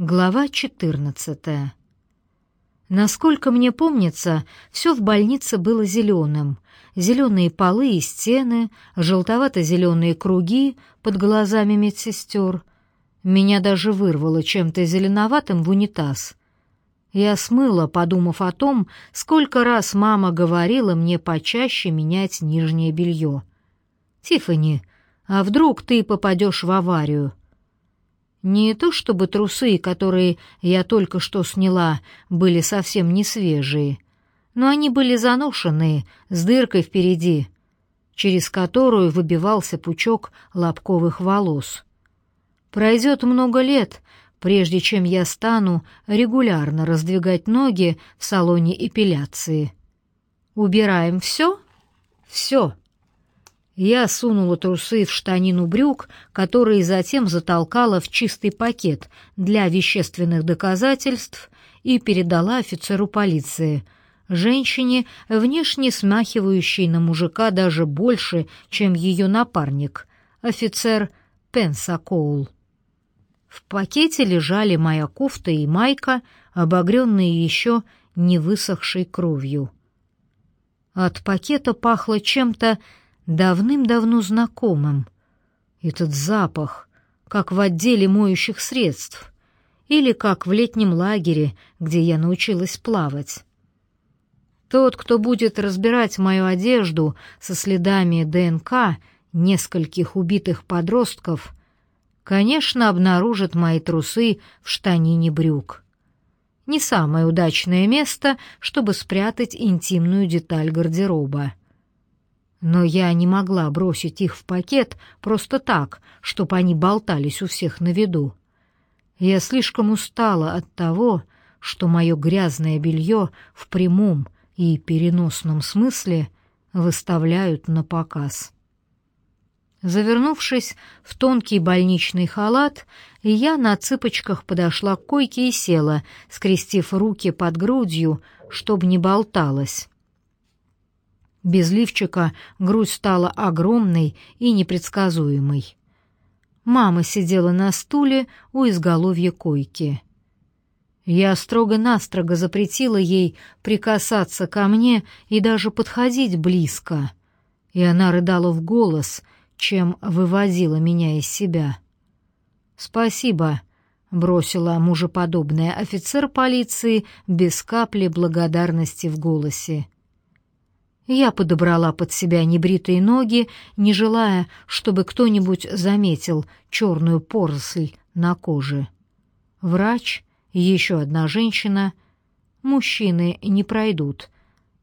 Глава 14. Насколько мне помнится, все в больнице было зеленым. Зеленые полы и стены, желтовато-зеленые круги под глазами медсестер. Меня даже вырвало чем-то зеленоватым в унитаз. Я смыла, подумав о том, сколько раз мама говорила мне почаще менять нижнее белье. «Тиффани, а вдруг ты попадешь в аварию?» Не то чтобы трусы, которые я только что сняла, были совсем не свежие, но они были заношенные, с дыркой впереди, через которую выбивался пучок лобковых волос. Пройдет много лет, прежде чем я стану регулярно раздвигать ноги в салоне эпиляции. Убираем все? Все. Я сунула трусы в штанину брюк, которые затем затолкала в чистый пакет для вещественных доказательств и передала офицеру полиции, женщине, внешне смахивающей на мужика даже больше, чем ее напарник, офицер Пенсакоул. В пакете лежали моя кофта и майка, обогренные еще не высохшей кровью. От пакета пахло чем-то давным-давно знакомым. Этот запах, как в отделе моющих средств, или как в летнем лагере, где я научилась плавать. Тот, кто будет разбирать мою одежду со следами ДНК нескольких убитых подростков, конечно, обнаружит мои трусы в штанине брюк. Не самое удачное место, чтобы спрятать интимную деталь гардероба. Но я не могла бросить их в пакет просто так, чтобы они болтались у всех на виду. Я слишком устала от того, что мое грязное белье в прямом и переносном смысле выставляют на показ. Завернувшись в тонкий больничный халат, я на цыпочках подошла к койке и села, скрестив руки под грудью, чтобы не болталась. Без лифчика грудь стала огромной и непредсказуемой. Мама сидела на стуле у изголовья койки. Я строго-настрого запретила ей прикасаться ко мне и даже подходить близко, и она рыдала в голос, чем выводила меня из себя. «Спасибо», — бросила мужеподобная офицер полиции без капли благодарности в голосе. Я подобрала под себя небритые ноги, не желая, чтобы кто-нибудь заметил черную поросль на коже. Врач, еще одна женщина, мужчины не пройдут.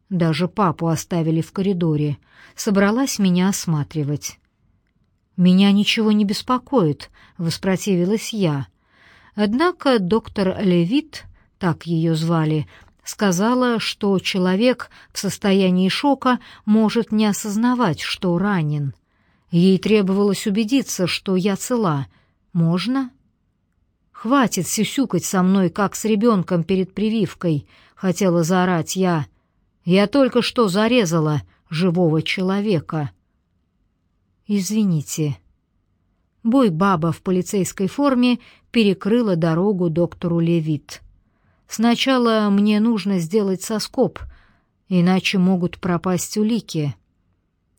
Даже папу оставили в коридоре. Собралась меня осматривать. «Меня ничего не беспокоит», — воспротивилась я. Однако доктор Левит, так ее звали, сказала, что человек в состоянии шока может не осознавать, что ранен. Ей требовалось убедиться, что я цела. Можно? Хватит сюсюкать со мной, как с ребенком перед прививкой, хотела заорать я. Я только что зарезала живого человека. Извините. Бой баба в полицейской форме перекрыла дорогу доктору Левит. Сначала мне нужно сделать соскоб, иначе могут пропасть улики.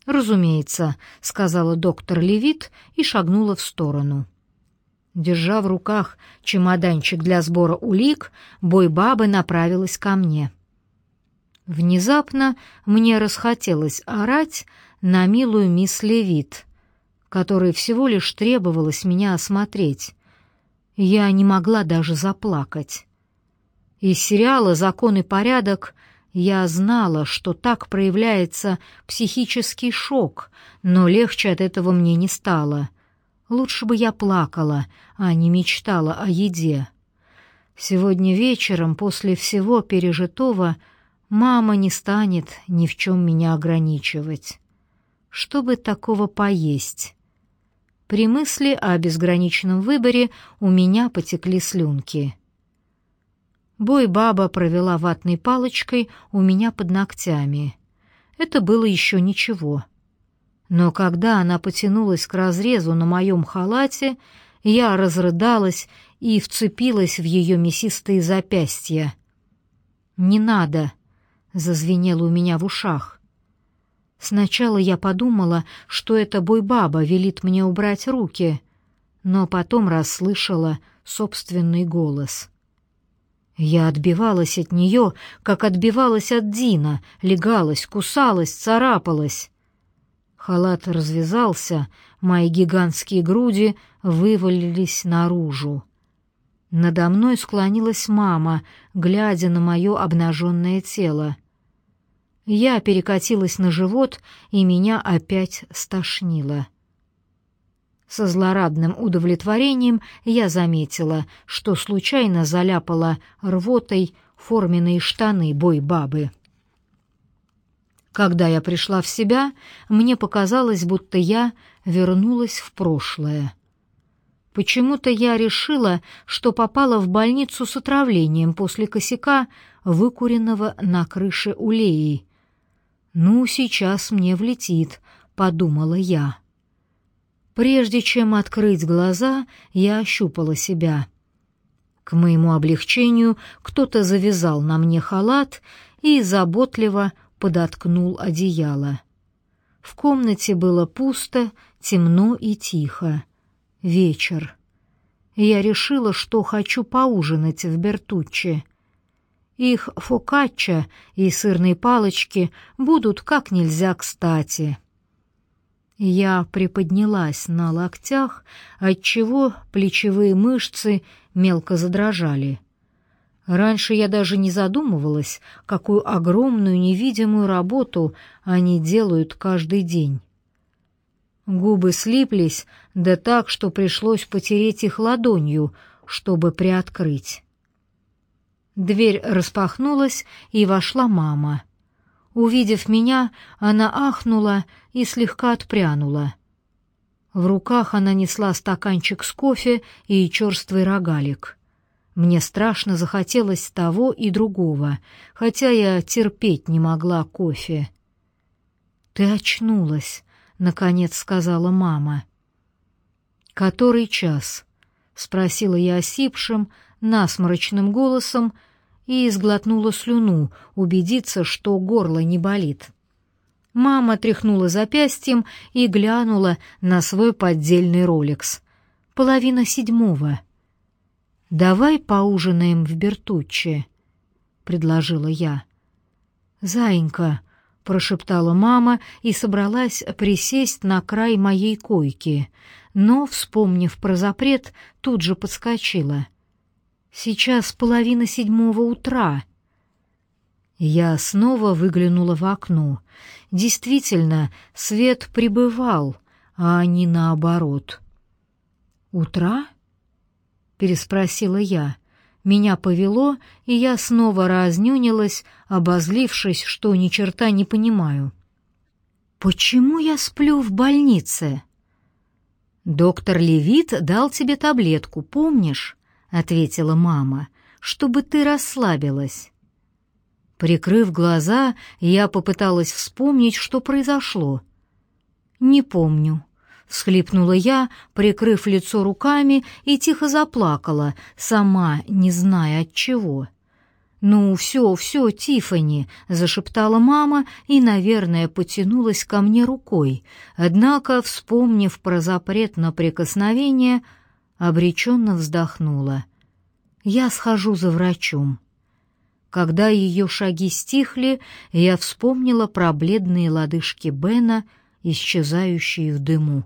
Разумеется, сказала доктор Левит и шагнула в сторону. Держа в руках чемоданчик для сбора улик, бой-бабы направилась ко мне. Внезапно мне расхотелось орать на милую мисс Левит, которой всего лишь требовалось меня осмотреть. Я не могла даже заплакать. Из сериала «Закон и порядок» я знала, что так проявляется психический шок, но легче от этого мне не стало. Лучше бы я плакала, а не мечтала о еде. Сегодня вечером, после всего пережитого, мама не станет ни в чем меня ограничивать. Чтобы такого поесть? При мысли о безграничном выборе у меня потекли слюнки. Бой-баба провела ватной палочкой у меня под ногтями. Это было еще ничего. Но когда она потянулась к разрезу на моем халате, я разрыдалась и вцепилась в ее мясистые запястья. «Не надо!» — зазвенело у меня в ушах. Сначала я подумала, что эта бойбаба велит мне убрать руки, но потом расслышала собственный голос. Я отбивалась от нее, как отбивалась от Дина, легалась, кусалась, царапалась. Халат развязался, мои гигантские груди вывалились наружу. Надо мной склонилась мама, глядя на мое обнаженное тело. Я перекатилась на живот, и меня опять стошнило. Со злорадным удовлетворением я заметила, что случайно заляпала рвотой форменные штаны бой-бабы. Когда я пришла в себя, мне показалось, будто я вернулась в прошлое. Почему-то я решила, что попала в больницу с отравлением после косяка, выкуренного на крыше улеи. «Ну, сейчас мне влетит», — подумала я. Прежде чем открыть глаза, я ощупала себя. К моему облегчению кто-то завязал на мне халат и заботливо подоткнул одеяло. В комнате было пусто, темно и тихо. Вечер. Я решила, что хочу поужинать в Бертуччи. Их фокачча и сырные палочки будут как нельзя кстати. Я приподнялась на локтях, отчего плечевые мышцы мелко задрожали. Раньше я даже не задумывалась, какую огромную невидимую работу они делают каждый день. Губы слиплись, да так, что пришлось потереть их ладонью, чтобы приоткрыть. Дверь распахнулась, и вошла мама. Увидев меня, она ахнула и слегка отпрянула. В руках она несла стаканчик с кофе и черствый рогалик. Мне страшно захотелось того и другого, хотя я терпеть не могла кофе. «Ты очнулась», — наконец сказала мама. «Который час?» — спросила я осипшим, насморочным голосом и изглотнула слюну, убедиться, что горло не болит. Мама тряхнула запястьем и глянула на свой поддельный роликс. Половина седьмого. «Давай поужинаем в Бертуччи», — предложила я. «Заинька», — прошептала мама и собралась присесть на край моей койки, но, вспомнив про запрет, тут же подскочила. Сейчас половина седьмого утра. Я снова выглянула в окно. Действительно, свет прибывал, а не наоборот. «Утра?» — переспросила я. Меня повело, и я снова разнюнилась, обозлившись, что ни черта не понимаю. «Почему я сплю в больнице?» «Доктор Левит дал тебе таблетку, помнишь?» Ответила мама, чтобы ты расслабилась. Прикрыв глаза, я попыталась вспомнить, что произошло. Не помню, всхлипнула я, прикрыв лицо руками и тихо заплакала, сама не зная от чего. «Ну, все, все, Тифани, зашептала мама и, наверное, потянулась ко мне рукой, однако, вспомнив про запрет на прикосновение, обреченно вздохнула. «Я схожу за врачом». Когда ее шаги стихли, я вспомнила про бледные лодыжки Бена, исчезающие в дыму.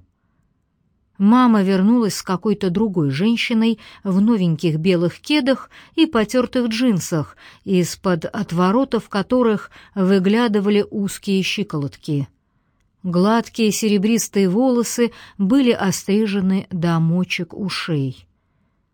Мама вернулась с какой-то другой женщиной в новеньких белых кедах и потертых джинсах, из-под отворотов которых выглядывали узкие щиколотки. Гладкие серебристые волосы были острижены до мочек ушей.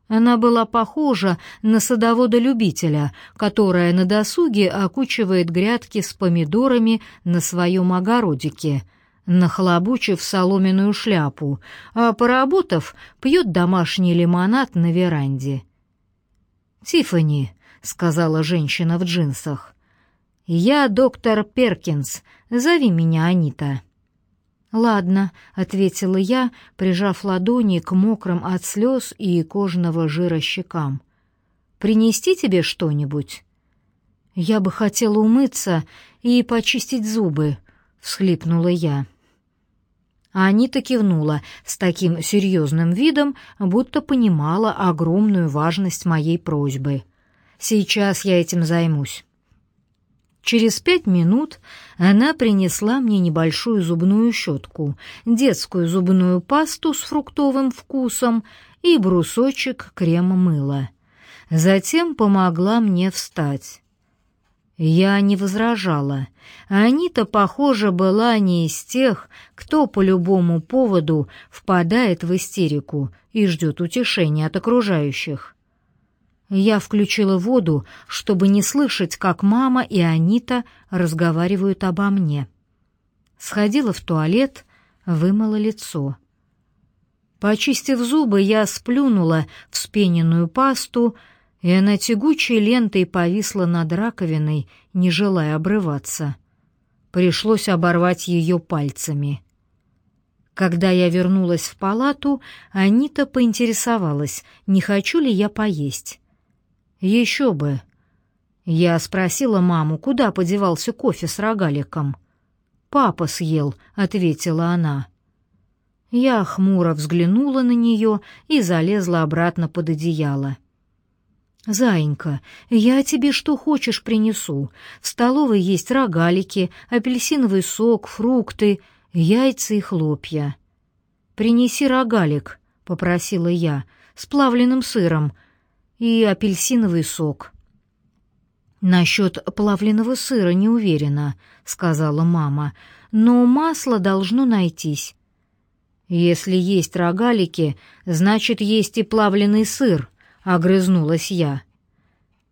Она была похожа на садовода-любителя, которая на досуге окучивает грядки с помидорами на своем огородике, нахлобучив соломенную шляпу, а, поработав, пьет домашний лимонад на веранде. «Тиффани», — сказала женщина в джинсах, — «я доктор Перкинс, зови меня Анита». «Ладно», — ответила я, прижав ладони к мокрым от слез и кожного жира щекам. «Принести тебе что-нибудь?» «Я бы хотела умыться и почистить зубы», — всхлипнула я. А Анита кивнула с таким серьезным видом, будто понимала огромную важность моей просьбы. «Сейчас я этим займусь». Через пять минут она принесла мне небольшую зубную щетку, детскую зубную пасту с фруктовым вкусом и брусочек крема мыла. Затем помогла мне встать. Я не возражала. Анита, похоже, была не из тех, кто по любому поводу впадает в истерику и ждет утешения от окружающих. Я включила воду, чтобы не слышать, как мама и Анита разговаривают обо мне. Сходила в туалет, вымыла лицо. Почистив зубы, я сплюнула вспененную пасту, и она тягучей лентой повисла над раковиной, не желая обрываться. Пришлось оборвать ее пальцами. Когда я вернулась в палату, Анита поинтересовалась, не хочу ли я поесть. «Еще бы!» Я спросила маму, куда подевался кофе с рогаликом. «Папа съел», — ответила она. Я хмуро взглянула на нее и залезла обратно под одеяло. «Заинька, я тебе что хочешь принесу. В столовой есть рогалики, апельсиновый сок, фрукты, яйца и хлопья». «Принеси рогалик», — попросила я, — «с плавленным сыром и апельсиновый сок». «Насчет плавленного сыра не уверена», — сказала мама, — «но масло должно найтись». «Если есть рогалики, значит, есть и плавленый сыр», — огрызнулась я.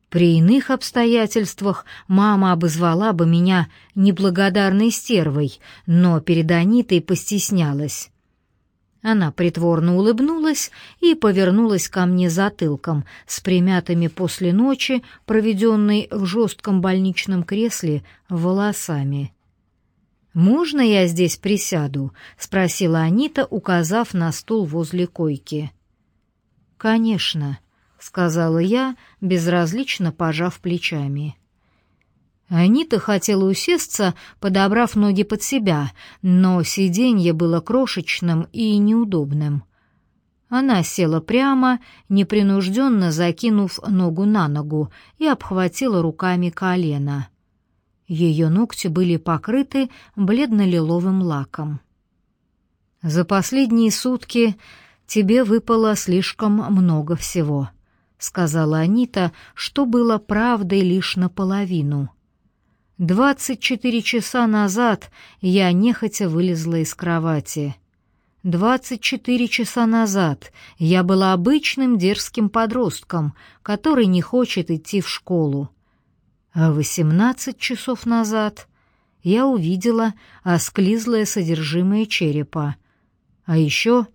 При иных обстоятельствах мама обозвала бы меня неблагодарной стервой, но перед Анитой постеснялась. Она притворно улыбнулась и повернулась ко мне затылком, с примятыми после ночи, проведенной в жестком больничном кресле, волосами. «Можно я здесь присяду?» — спросила Анита, указав на стул возле койки. «Конечно», — сказала я, безразлично пожав плечами. Анита хотела усесться, подобрав ноги под себя, но сиденье было крошечным и неудобным. Она села прямо, непринужденно закинув ногу на ногу, и обхватила руками колено. Ее ногти были покрыты бледно-лиловым лаком. «За последние сутки тебе выпало слишком много всего», сказала Анита, что было правдой лишь наполовину. Двадцать четыре часа назад я нехотя вылезла из кровати. Двадцать четыре часа назад я была обычным дерзким подростком, который не хочет идти в школу. А восемнадцать часов назад я увидела осклизлое содержимое черепа, а еще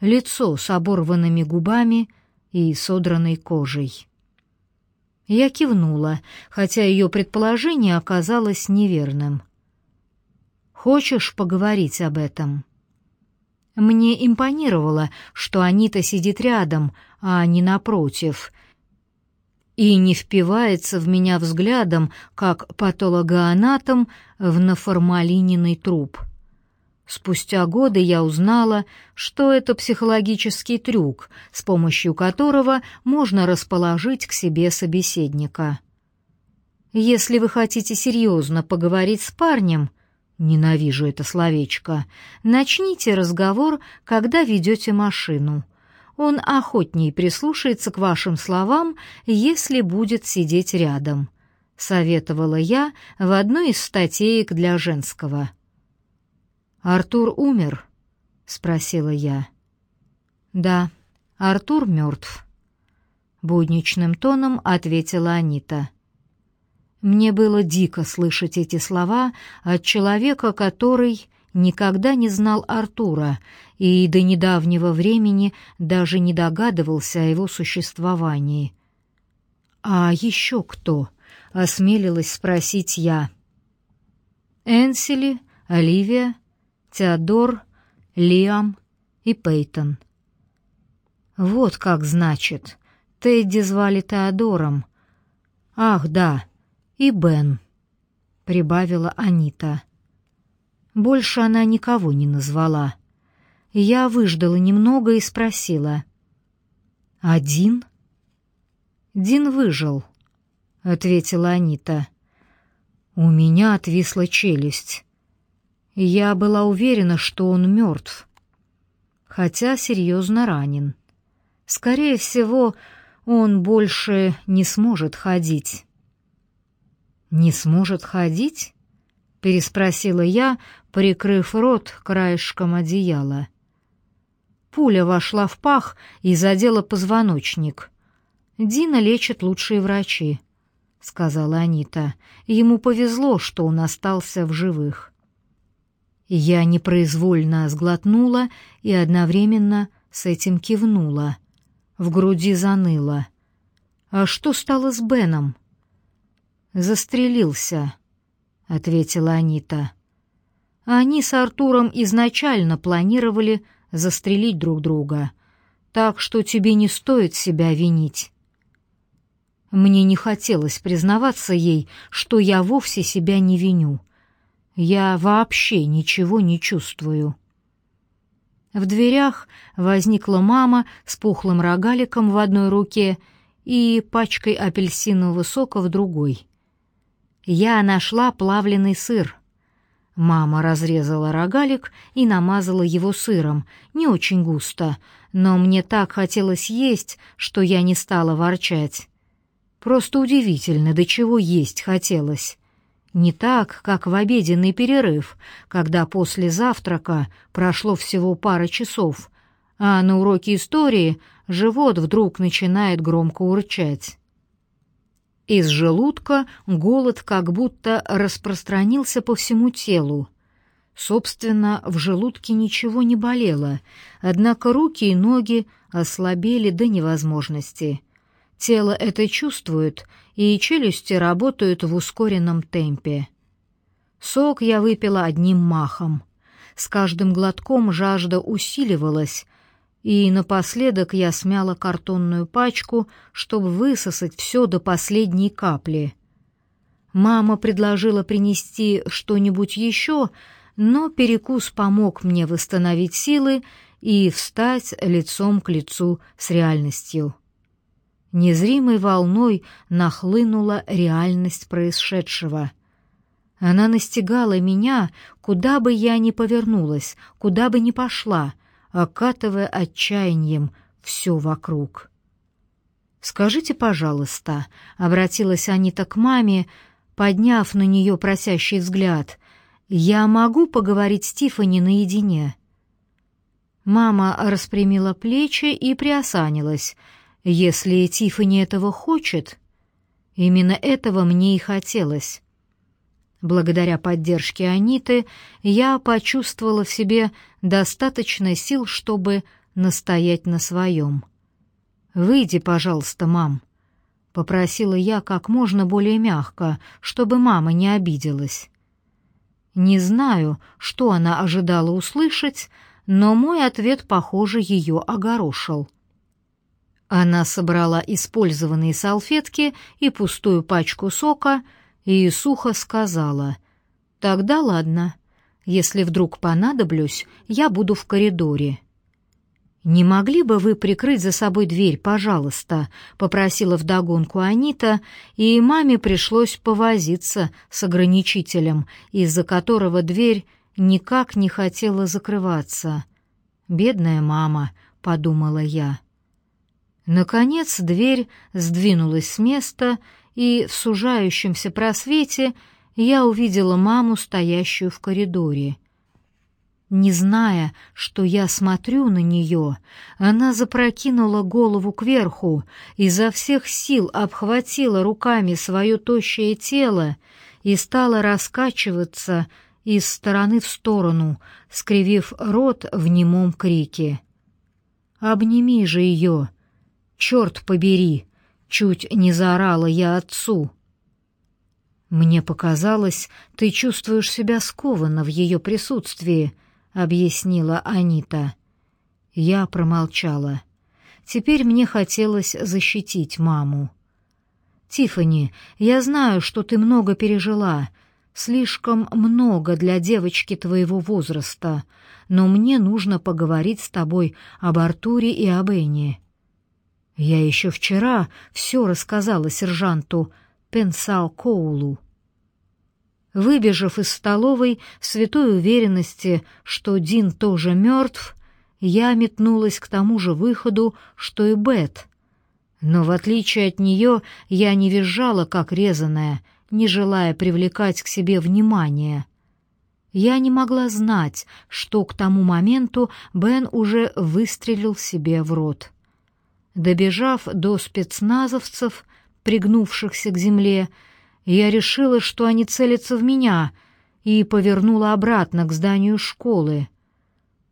лицо с оборванными губами — и содранной кожей. Я кивнула, хотя ее предположение оказалось неверным. «Хочешь поговорить об этом?» Мне импонировало, что Анита сидит рядом, а не напротив, и не впивается в меня взглядом, как патологоанатом в наформалиненный труп. Спустя годы я узнала, что это психологический трюк, с помощью которого можно расположить к себе собеседника. Если вы хотите серьезно поговорить с парнем, ненавижу это словечко, начните разговор, когда ведете машину. Он охотней прислушается к вашим словам, если будет сидеть рядом, советовала я в одной из статеек для женского. «Артур умер?» — спросила я. «Да, Артур мертв», — будничным тоном ответила Анита. Мне было дико слышать эти слова от человека, который никогда не знал Артура и до недавнего времени даже не догадывался о его существовании. «А еще кто?» — осмелилась спросить я. «Энсели, Оливия, Теодор, Лиам и Пейтон. Вот как значит. Тедди звали Теодором. Ах, да, и Бен, прибавила Анита. Больше она никого не назвала. Я выждала немного и спросила. «Один?» «Дин выжил», — ответила Анита. У меня отвисла челюсть. Я была уверена, что он мертв, хотя серьезно ранен. Скорее всего, он больше не сможет ходить. «Не сможет ходить?» — переспросила я, прикрыв рот краешком одеяла. Пуля вошла в пах и задела позвоночник. Дина лечат лучшие врачи сказала Анита. Ему повезло, что он остался в живых. Я непроизвольно сглотнула и одновременно с этим кивнула. В груди заныло. А что стало с Беном? Застрелился, ответила Анита. Они с Артуром изначально планировали застрелить друг друга, так что тебе не стоит себя винить. Мне не хотелось признаваться ей, что я вовсе себя не виню. Я вообще ничего не чувствую. В дверях возникла мама с пухлым рогаликом в одной руке и пачкой апельсинового сока в другой. Я нашла плавленый сыр. Мама разрезала рогалик и намазала его сыром, не очень густо, но мне так хотелось есть, что я не стала ворчать. Просто удивительно, до чего есть хотелось. Не так, как в обеденный перерыв, когда после завтрака прошло всего пара часов, а на уроке истории живот вдруг начинает громко урчать. Из желудка голод как будто распространился по всему телу. Собственно, в желудке ничего не болело, однако руки и ноги ослабели до невозможности — Тело это чувствует, и челюсти работают в ускоренном темпе. Сок я выпила одним махом. С каждым глотком жажда усиливалась, и напоследок я смяла картонную пачку, чтобы высосать все до последней капли. Мама предложила принести что-нибудь еще, но перекус помог мне восстановить силы и встать лицом к лицу с реальностью. Незримой волной нахлынула реальность происшедшего. Она настигала меня, куда бы я ни повернулась, куда бы ни пошла, окатывая отчаянием все вокруг. «Скажите, пожалуйста», — обратилась Анита к маме, подняв на нее просящий взгляд, «я могу поговорить с Тиффани наедине?» Мама распрямила плечи и приосанилась — если Тиффани этого хочет, именно этого мне и хотелось. Благодаря поддержке Аниты я почувствовала в себе достаточно сил, чтобы настоять на своем. «Выйди, пожалуйста, мам», — попросила я как можно более мягко, чтобы мама не обиделась. Не знаю, что она ожидала услышать, но мой ответ, похоже, ее огорошил. Она собрала использованные салфетки и пустую пачку сока и сухо сказала, «Тогда ладно. Если вдруг понадоблюсь, я буду в коридоре». «Не могли бы вы прикрыть за собой дверь, пожалуйста?» — попросила вдогонку Анита, и маме пришлось повозиться с ограничителем, из-за которого дверь никак не хотела закрываться. «Бедная мама», — подумала я. Наконец дверь сдвинулась с места, и в сужающемся просвете я увидела маму, стоящую в коридоре. Не зная, что я смотрю на нее, она запрокинула голову кверху, изо всех сил обхватила руками свое тощее тело и стала раскачиваться из стороны в сторону, скривив рот в немом крике. «Обними же ее!» Черт побери!» — чуть не заорала я отцу. «Мне показалось, ты чувствуешь себя скованно в ее присутствии», — объяснила Анита. Я промолчала. Теперь мне хотелось защитить маму. Тифани, я знаю, что ты много пережила, слишком много для девочки твоего возраста, но мне нужно поговорить с тобой об Артуре и об Энни. Я еще вчера все рассказала сержанту Пенсал Коулу. Выбежав из столовой в святой уверенности, что Дин тоже мертв, я метнулась к тому же выходу, что и Бет. Но в отличие от нее я не визжала, как резаная, не желая привлекать к себе внимание. Я не могла знать, что к тому моменту Бен уже выстрелил себе в рот. Добежав до спецназовцев, пригнувшихся к земле, я решила, что они целятся в меня, и повернула обратно к зданию школы.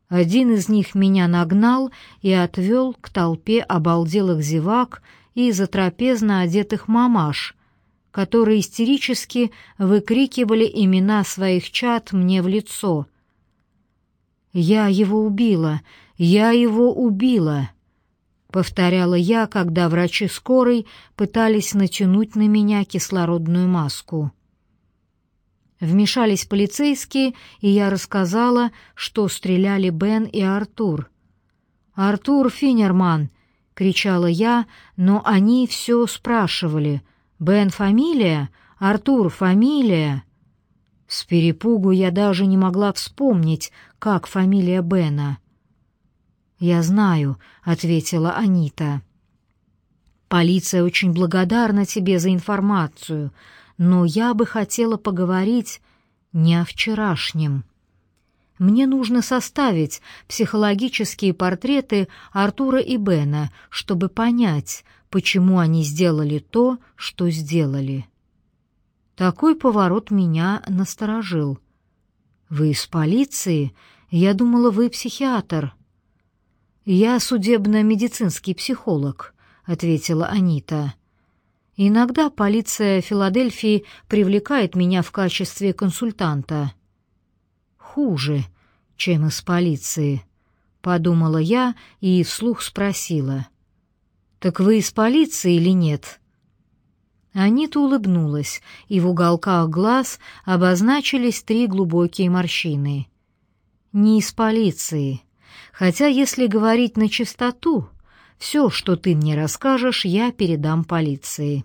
Один из них меня нагнал и отвел к толпе обалделых зевак и затрапезно одетых мамаш, которые истерически выкрикивали имена своих чад мне в лицо. «Я его убила! Я его убила!» Повторяла я, когда врачи скорой пытались натянуть на меня кислородную маску. Вмешались полицейские, и я рассказала, что стреляли Бен и Артур. «Артур Финнерман!» — кричала я, но они все спрашивали. «Бен фамилия? Артур фамилия?» С перепугу я даже не могла вспомнить, как фамилия Бена. «Я знаю», — ответила Анита. «Полиция очень благодарна тебе за информацию, но я бы хотела поговорить не о вчерашнем. Мне нужно составить психологические портреты Артура и Бена, чтобы понять, почему они сделали то, что сделали». Такой поворот меня насторожил. «Вы из полиции? Я думала, вы психиатр». «Я судебно-медицинский психолог», — ответила Анита. «Иногда полиция Филадельфии привлекает меня в качестве консультанта». «Хуже, чем из полиции», — подумала я и вслух спросила. «Так вы из полиции или нет?» Анита улыбнулась, и в уголках глаз обозначились три глубокие морщины. «Не из полиции», Хотя, если говорить на чистоту, все, что ты мне расскажешь, я передам полиции.